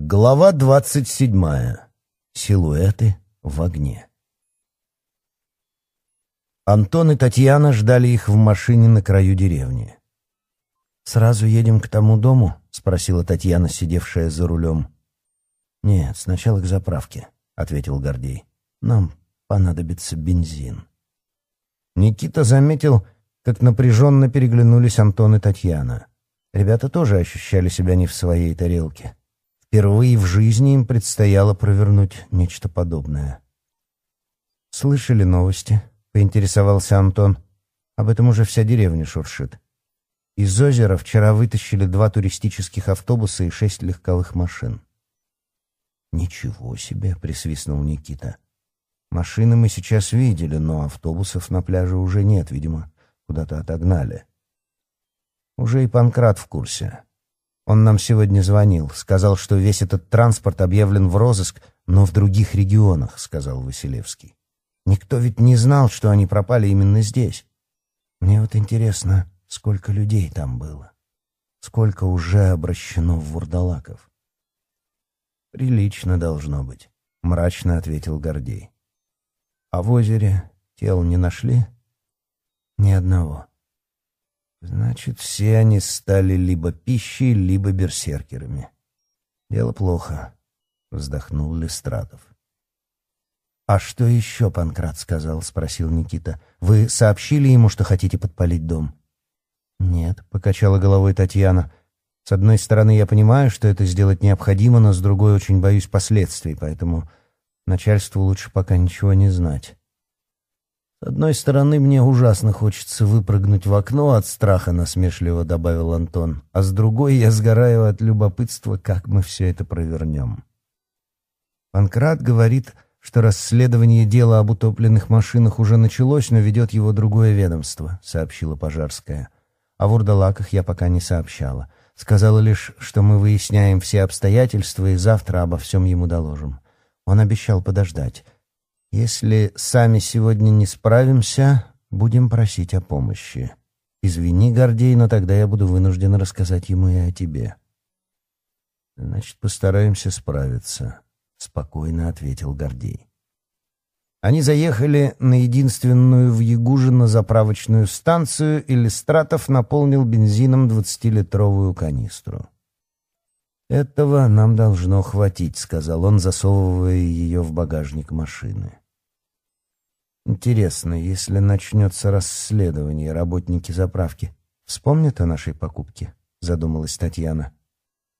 Глава двадцать седьмая. Силуэты в огне. Антон и Татьяна ждали их в машине на краю деревни. «Сразу едем к тому дому?» — спросила Татьяна, сидевшая за рулем. «Нет, сначала к заправке», — ответил Гордей. «Нам понадобится бензин». Никита заметил, как напряженно переглянулись Антон и Татьяна. Ребята тоже ощущали себя не в своей тарелке. Впервые в жизни им предстояло провернуть нечто подобное. «Слышали новости?» — поинтересовался Антон. «Об этом уже вся деревня шуршит. Из озера вчера вытащили два туристических автобуса и шесть легковых машин». «Ничего себе!» — присвистнул Никита. «Машины мы сейчас видели, но автобусов на пляже уже нет, видимо, куда-то отогнали». «Уже и Панкрат в курсе. Он нам сегодня звонил, сказал, что весь этот транспорт объявлен в розыск, но в других регионах, сказал Василевский. Никто ведь не знал, что они пропали именно здесь. Мне вот интересно, сколько людей там было. Сколько уже обращено в вурдалаков. Прилично должно быть, мрачно ответил Гордей. А в озере тел не нашли? Ни одного. Значит, все они стали либо пищей, либо берсеркерами. Дело плохо, — вздохнул Листратов. «А что еще Панкрат сказал?» — спросил Никита. «Вы сообщили ему, что хотите подпалить дом?» «Нет», — покачала головой Татьяна. «С одной стороны, я понимаю, что это сделать необходимо, но с другой очень боюсь последствий, поэтому начальству лучше пока ничего не знать». С одной стороны, мне ужасно хочется выпрыгнуть в окно от страха, насмешливо добавил Антон, а с другой я сгораю от любопытства, как мы все это провернем. Панкрат говорит, что расследование дела об утопленных машинах уже началось, но ведет его другое ведомство, сообщила Пожарская. О вурдалаках я пока не сообщала. Сказала лишь, что мы выясняем все обстоятельства и завтра обо всем ему доложим. Он обещал подождать. Если сами сегодня не справимся, будем просить о помощи. Извини, Гордей, но тогда я буду вынужден рассказать ему и о тебе. Значит, постараемся справиться, спокойно ответил Гордей. Они заехали на единственную в Ягужино заправочную станцию, и Листратов наполнил бензином двадцатилитровую канистру. «Этого нам должно хватить», — сказал он, засовывая ее в багажник машины. Интересно, если начнется расследование, работники заправки вспомнят о нашей покупке? Задумалась Татьяна.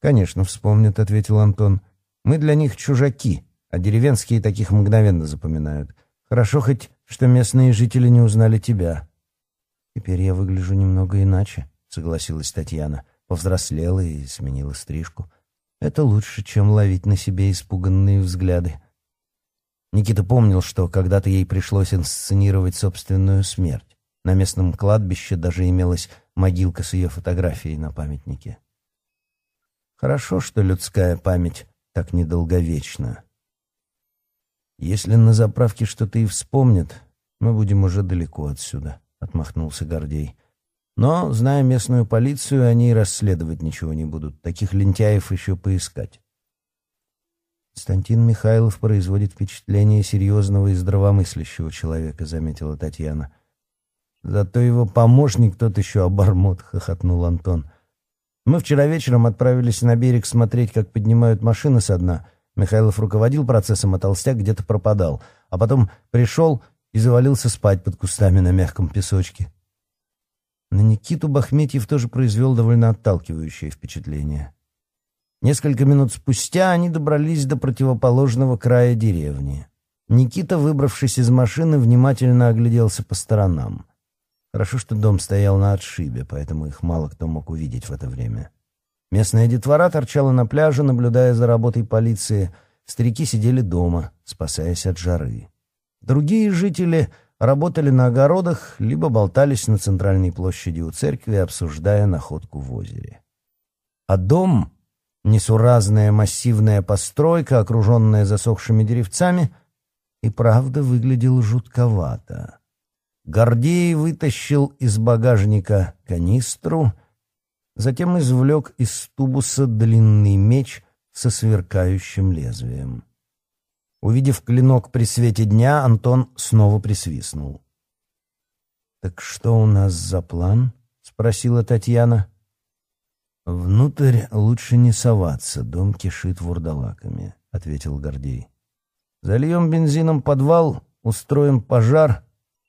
Конечно, вспомнят, ответил Антон. Мы для них чужаки, а деревенские таких мгновенно запоминают. Хорошо хоть, что местные жители не узнали тебя. Теперь я выгляжу немного иначе, согласилась Татьяна. Повзрослела и сменила стрижку. Это лучше, чем ловить на себе испуганные взгляды. Никита помнил, что когда-то ей пришлось инсценировать собственную смерть. На местном кладбище даже имелась могилка с ее фотографией на памятнике. Хорошо, что людская память так недолговечна. Если на заправке что-то и вспомнят, мы будем уже далеко отсюда, отмахнулся Гордей. Но, зная местную полицию, они и расследовать ничего не будут. Таких лентяев еще поискать. Константин Михайлов производит впечатление серьезного и здравомыслящего человека, заметила Татьяна. Зато его помощник тот еще обормот, хохотнул Антон. Мы вчера вечером отправились на берег смотреть, как поднимают машины со дна. Михайлов руководил процессом, а толстяк где-то пропадал. А потом пришел и завалился спать под кустами на мягком песочке. На Никиту Бахметьев тоже произвел довольно отталкивающее впечатление. Несколько минут спустя они добрались до противоположного края деревни. Никита, выбравшись из машины, внимательно огляделся по сторонам. Хорошо, что дом стоял на отшибе, поэтому их мало кто мог увидеть в это время. Местная детвора торчала на пляже, наблюдая за работой полиции. Старики сидели дома, спасаясь от жары. Другие жители работали на огородах, либо болтались на центральной площади у церкви, обсуждая находку в озере. А дом несуразная массивная постройка, окруженная засохшими деревцами, и правда выглядел жутковато. Гордей вытащил из багажника канистру, затем извлек из тубуса длинный меч со сверкающим лезвием. Увидев клинок при свете дня, Антон снова присвистнул. «Так что у нас за план?» — спросила Татьяна. — «Внутрь лучше не соваться, дом кишит вурдалаками», — ответил Гордей. «Зальем бензином подвал, устроим пожар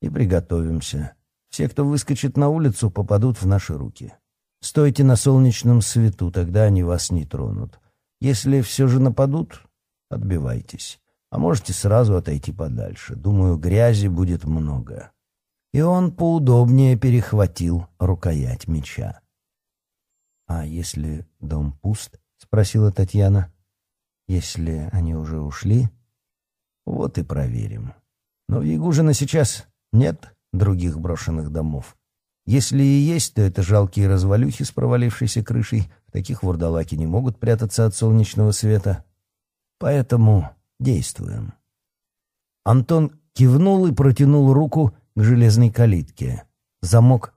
и приготовимся. Все, кто выскочит на улицу, попадут в наши руки. Стойте на солнечном свету, тогда они вас не тронут. Если все же нападут, отбивайтесь. А можете сразу отойти подальше. Думаю, грязи будет много». И он поудобнее перехватил рукоять меча. «А если дом пуст?» — спросила Татьяна. «Если они уже ушли?» «Вот и проверим. Но в Ягужино сейчас нет других брошенных домов. Если и есть, то это жалкие развалюхи с провалившейся крышей. Таких вурдалаки не могут прятаться от солнечного света. Поэтому действуем». Антон кивнул и протянул руку к железной калитке. Замок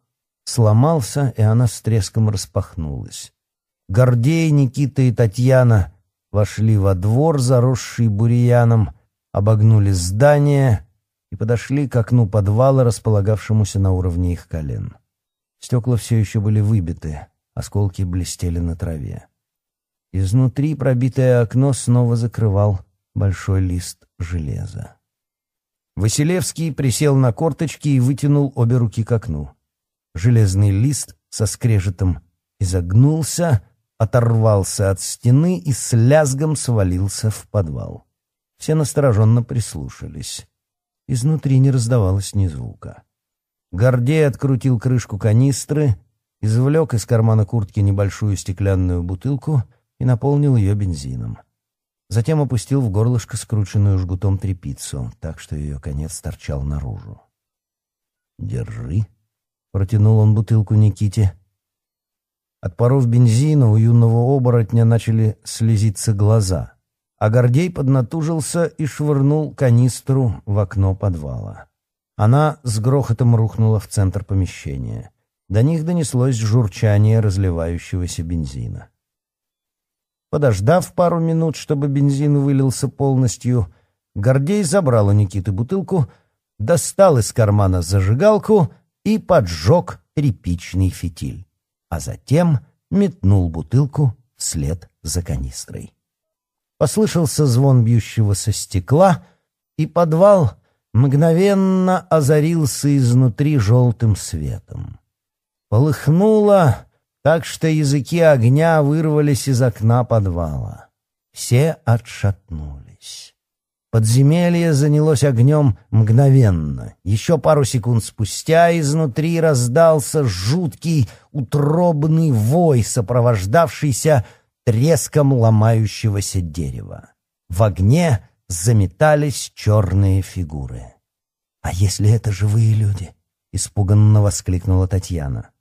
сломался, и она с треском распахнулась. Гордей, Никита и Татьяна вошли во двор, заросший бурьяном, обогнули здание и подошли к окну подвала, располагавшемуся на уровне их колен. Стекла все еще были выбиты, осколки блестели на траве. Изнутри пробитое окно снова закрывал большой лист железа. Василевский присел на корточки и вытянул обе руки к окну. Железный лист со скрежетом изогнулся, оторвался от стены и с лязгом свалился в подвал. Все настороженно прислушались. Изнутри не раздавалось ни звука. Гордей открутил крышку канистры, извлек из кармана куртки небольшую стеклянную бутылку и наполнил ее бензином. Затем опустил в горлышко скрученную жгутом тряпицу, так что ее конец торчал наружу. «Держи», Протянул он бутылку Никите. От паров бензина у юного оборотня начали слезиться глаза. А Гордей поднатужился и швырнул канистру в окно подвала. Она с грохотом рухнула в центр помещения. До них донеслось журчание разливающегося бензина. Подождав пару минут, чтобы бензин вылился полностью, Гордей забрал у Никиты бутылку, достал из кармана зажигалку — и поджег тряпичный фитиль, а затем метнул бутылку вслед за канистрой. Послышался звон бьющегося стекла, и подвал мгновенно озарился изнутри желтым светом. Полыхнуло так что языки огня вырвались из окна подвала. Все отшатнулись. Подземелье занялось огнем мгновенно. Еще пару секунд спустя изнутри раздался жуткий утробный вой, сопровождавшийся треском ломающегося дерева. В огне заметались черные фигуры. «А если это живые люди?» — испуганно воскликнула Татьяна.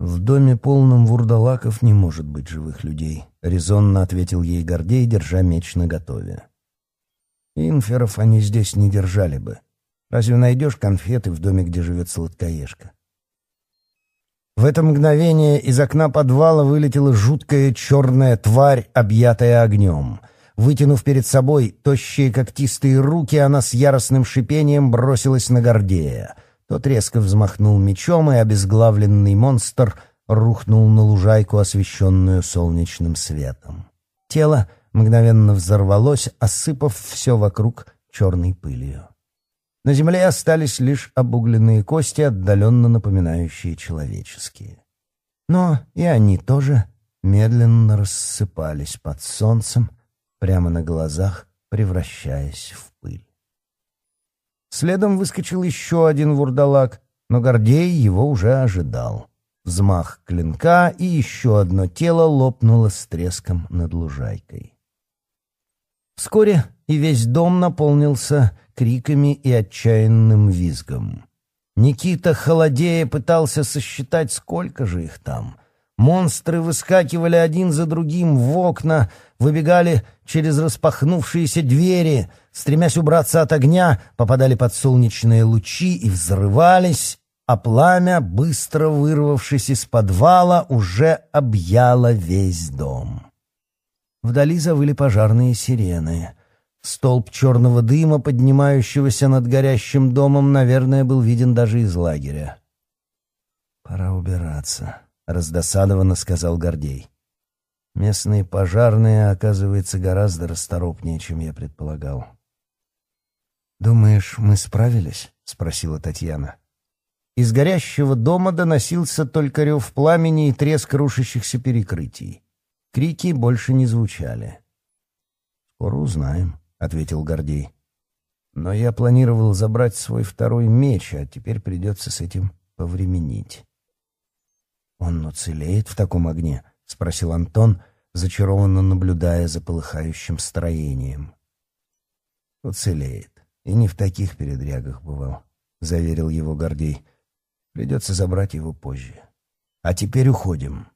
«В доме, полном вурдалаков, не может быть живых людей», — резонно ответил ей Гордей, держа меч наготове. Инферов они здесь не держали бы. Разве найдешь конфеты в доме, где живет сладкоежка? В это мгновение из окна подвала вылетела жуткая черная тварь, объятая огнем. Вытянув перед собой тощие когтистые руки, она с яростным шипением бросилась на Гордея. Тот резко взмахнул мечом, и обезглавленный монстр рухнул на лужайку, освещенную солнечным светом. Тело мгновенно взорвалось, осыпав все вокруг черной пылью. На земле остались лишь обугленные кости, отдаленно напоминающие человеческие. Но и они тоже медленно рассыпались под солнцем, прямо на глазах превращаясь в пыль. Следом выскочил еще один вурдалак, но Гордей его уже ожидал. Взмах клинка, и еще одно тело лопнуло с треском над лужайкой. Вскоре и весь дом наполнился криками и отчаянным визгом. Никита, холодея, пытался сосчитать, сколько же их там. Монстры выскакивали один за другим в окна, выбегали через распахнувшиеся двери, стремясь убраться от огня, попадали под солнечные лучи и взрывались, а пламя, быстро вырвавшись из подвала, уже объяло весь дом. Вдали завыли пожарные сирены. Столб черного дыма, поднимающегося над горящим домом, наверное, был виден даже из лагеря. «Пора убираться», — раздосадованно сказал Гордей. «Местные пожарные, оказывается, гораздо расторопнее, чем я предполагал». «Думаешь, мы справились?» — спросила Татьяна. Из горящего дома доносился только рев пламени и треск рушащихся перекрытий. Крики больше не звучали. «Скоро узнаем», — ответил Гордей. «Но я планировал забрать свой второй меч, а теперь придется с этим повременить». «Он уцелеет в таком огне?» — спросил Антон, зачарованно наблюдая за полыхающим строением. «Уцелеет. И не в таких передрягах бывал», — заверил его Гордей. «Придется забрать его позже. А теперь уходим».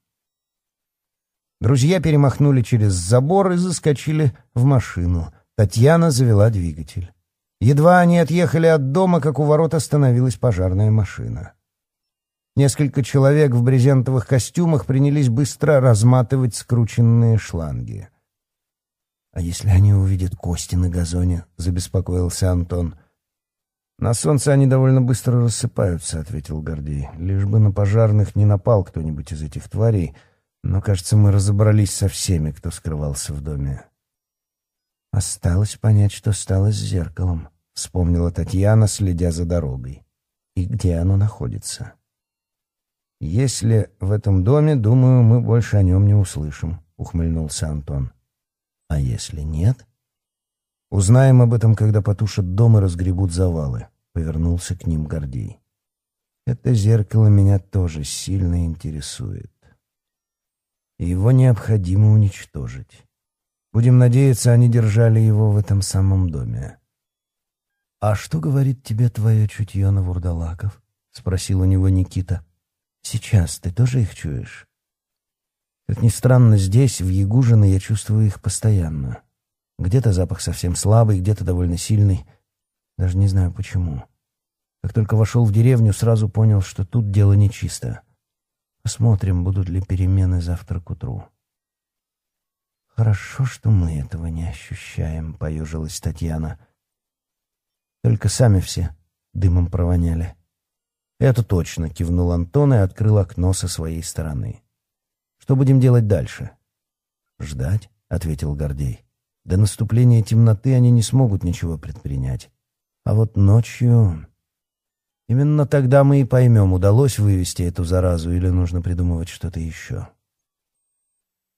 Друзья перемахнули через забор и заскочили в машину. Татьяна завела двигатель. Едва они отъехали от дома, как у ворот остановилась пожарная машина. Несколько человек в брезентовых костюмах принялись быстро разматывать скрученные шланги. «А если они увидят кости на газоне?» — забеспокоился Антон. «На солнце они довольно быстро рассыпаются», — ответил Гордей. «Лишь бы на пожарных не напал кто-нибудь из этих тварей». Но, кажется, мы разобрались со всеми, кто скрывался в доме. Осталось понять, что стало с зеркалом, вспомнила Татьяна, следя за дорогой. И где оно находится? Если в этом доме, думаю, мы больше о нем не услышим, ухмыльнулся Антон. А если нет? Узнаем об этом, когда потушат дом и разгребут завалы, повернулся к ним Гордей. Это зеркало меня тоже сильно интересует. Его необходимо уничтожить. Будем надеяться, они держали его в этом самом доме. — А что говорит тебе твое чутье на вурдалаков? — спросил у него Никита. — Сейчас ты тоже их чуешь? — Как ни странно, здесь, в Ягужино, я чувствую их постоянно. Где-то запах совсем слабый, где-то довольно сильный. Даже не знаю почему. Как только вошел в деревню, сразу понял, что тут дело нечисто. — Посмотрим, будут ли перемены завтра к утру. Хорошо, что мы этого не ощущаем, поежилась Татьяна. Только сами все дымом провоняли. Это точно, кивнул Антон и открыл окно со своей стороны. Что будем делать дальше? Ждать, ответил Гордей. До наступления темноты они не смогут ничего предпринять. А вот ночью Именно тогда мы и поймем, удалось вывести эту заразу или нужно придумывать что-то еще.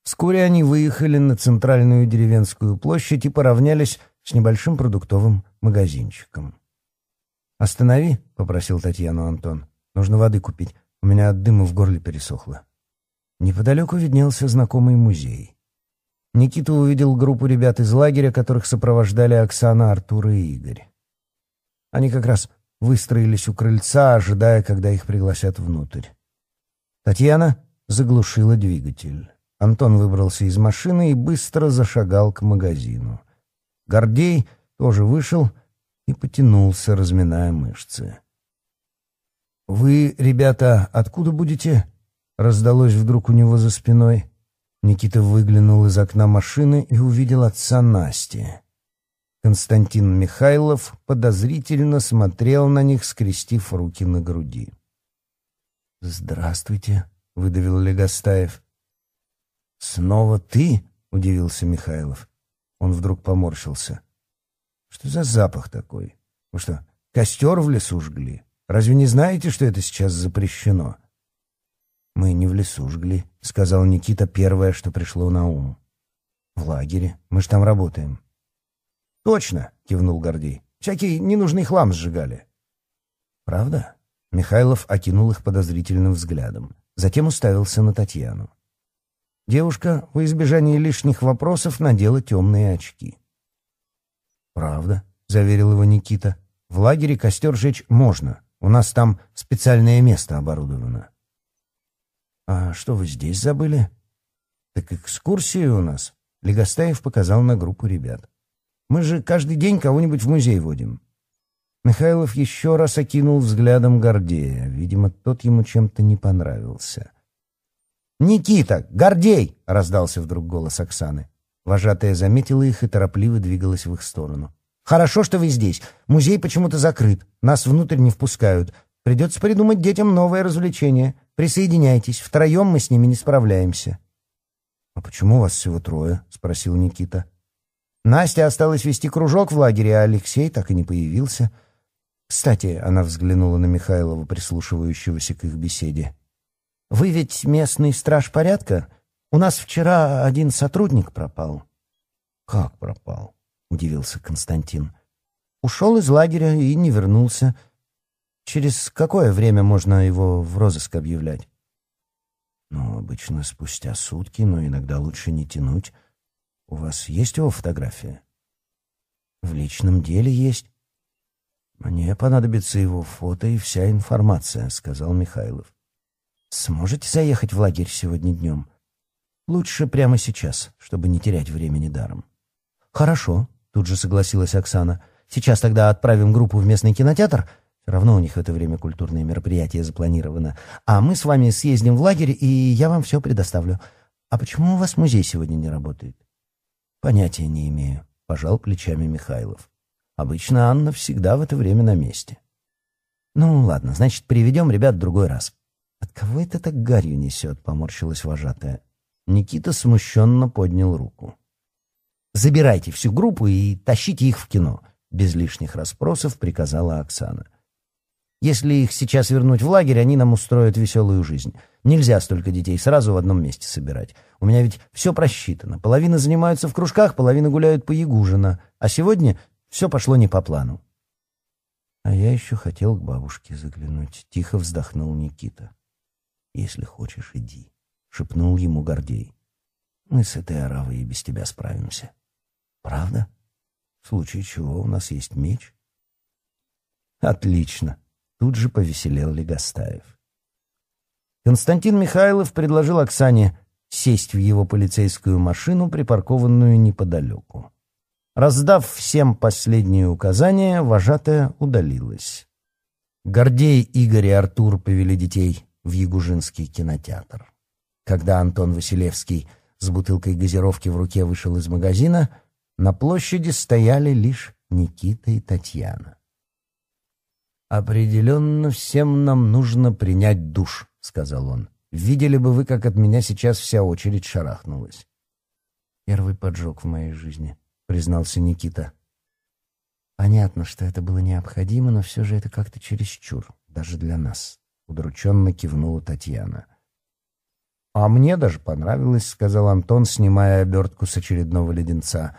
Вскоре они выехали на центральную деревенскую площадь и поравнялись с небольшим продуктовым магазинчиком. «Останови», — попросил Татьяну Антон. «Нужно воды купить. У меня от дыма в горле пересохло». Неподалеку виднелся знакомый музей. Никита увидел группу ребят из лагеря, которых сопровождали Оксана, Артур и Игорь. Они как раз выстроились у крыльца, ожидая, когда их пригласят внутрь. Татьяна заглушила двигатель. Антон выбрался из машины и быстро зашагал к магазину. Гордей тоже вышел и потянулся, разминая мышцы. «Вы, ребята, откуда будете?» — раздалось вдруг у него за спиной. Никита выглянул из окна машины и увидел отца Насти. Константин Михайлов подозрительно смотрел на них, скрестив руки на груди. «Здравствуйте», — выдавил Легостаев. «Снова ты?» — удивился Михайлов. Он вдруг поморщился. «Что за запах такой? Вы что, костер в лесу жгли? Разве не знаете, что это сейчас запрещено?» «Мы не в лесу жгли», — сказал Никита первое, что пришло на ум. «В лагере. Мы же там работаем». «Точно!» — кивнул Гордей. «Всякий ненужный хлам сжигали». «Правда?» — Михайлов окинул их подозрительным взглядом. Затем уставился на Татьяну. Девушка, в избежание лишних вопросов, надела темные очки. «Правда», — заверил его Никита. «В лагере костер жечь можно. У нас там специальное место оборудовано». «А что вы здесь забыли?» «Так экскурсии у нас», — Легостаев показал на группу ребят. Мы же каждый день кого-нибудь в музей водим. Михайлов еще раз окинул взглядом Гордея. Видимо, тот ему чем-то не понравился. «Никита! Гордей!» — раздался вдруг голос Оксаны. Вожатая заметила их и торопливо двигалась в их сторону. «Хорошо, что вы здесь. Музей почему-то закрыт. Нас внутрь не впускают. Придется придумать детям новое развлечение. Присоединяйтесь. Втроем мы с ними не справляемся». «А почему вас всего трое?» — спросил Никита. Настя осталась вести кружок в лагере, а Алексей так и не появился. Кстати, она взглянула на Михайлова, прислушивающегося к их беседе. «Вы ведь местный страж порядка? У нас вчера один сотрудник пропал». «Как пропал?» — удивился Константин. «Ушел из лагеря и не вернулся. Через какое время можно его в розыск объявлять?» «Ну, обычно спустя сутки, но иногда лучше не тянуть». У вас есть его фотография? В личном деле есть. Мне понадобится его фото и вся информация, сказал Михайлов. Сможете заехать в лагерь сегодня днем? Лучше прямо сейчас, чтобы не терять времени даром. Хорошо, тут же согласилась Оксана. Сейчас тогда отправим группу в местный кинотеатр. Все равно у них в это время культурные мероприятия запланировано. А мы с вами съездим в лагерь, и я вам все предоставлю. А почему у вас музей сегодня не работает? Понятия не имею, пожал плечами Михайлов. Обычно Анна всегда в это время на месте. Ну ладно, значит, приведем ребят в другой раз. От кого это так гарью несет? Поморщилась вожатая. Никита смущенно поднял руку. Забирайте всю группу и тащите их в кино. Без лишних расспросов приказала Оксана. — если их сейчас вернуть в лагерь, они нам устроят веселую жизнь. Нельзя столько детей сразу в одном месте собирать. У меня ведь все просчитано. Половина занимаются в кружках, половина гуляют по Ягужина. А сегодня все пошло не по плану. А я еще хотел к бабушке заглянуть. Тихо вздохнул Никита. Если хочешь, иди. Шепнул ему Гордей. Мы с этой оравой и без тебя справимся. Правда? В случае чего у нас есть меч. Отлично, Тут же повеселел Легостаев. Константин Михайлов предложил Оксане сесть в его полицейскую машину, припаркованную неподалеку. Раздав всем последние указания, вожатая удалилась. Гордей, Игорь и Артур повели детей в Ягужинский кинотеатр. Когда Антон Василевский с бутылкой газировки в руке вышел из магазина, на площади стояли лишь Никита и Татьяна. «Определенно всем нам нужно принять душ», — сказал он. «Видели бы вы, как от меня сейчас вся очередь шарахнулась». «Первый поджог в моей жизни», — признался Никита. «Понятно, что это было необходимо, но все же это как-то чересчур, даже для нас», — удрученно кивнула Татьяна. «А мне даже понравилось», — сказал Антон, снимая обертку с очередного леденца.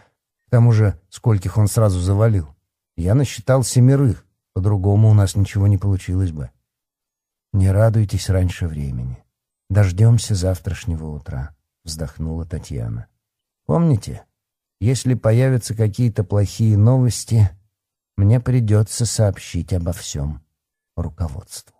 «К тому же, скольких он сразу завалил? Я насчитал семерых». По-другому у нас ничего не получилось бы. Не радуйтесь раньше времени. Дождемся завтрашнего утра, вздохнула Татьяна. Помните, если появятся какие-то плохие новости, мне придется сообщить обо всем руководству.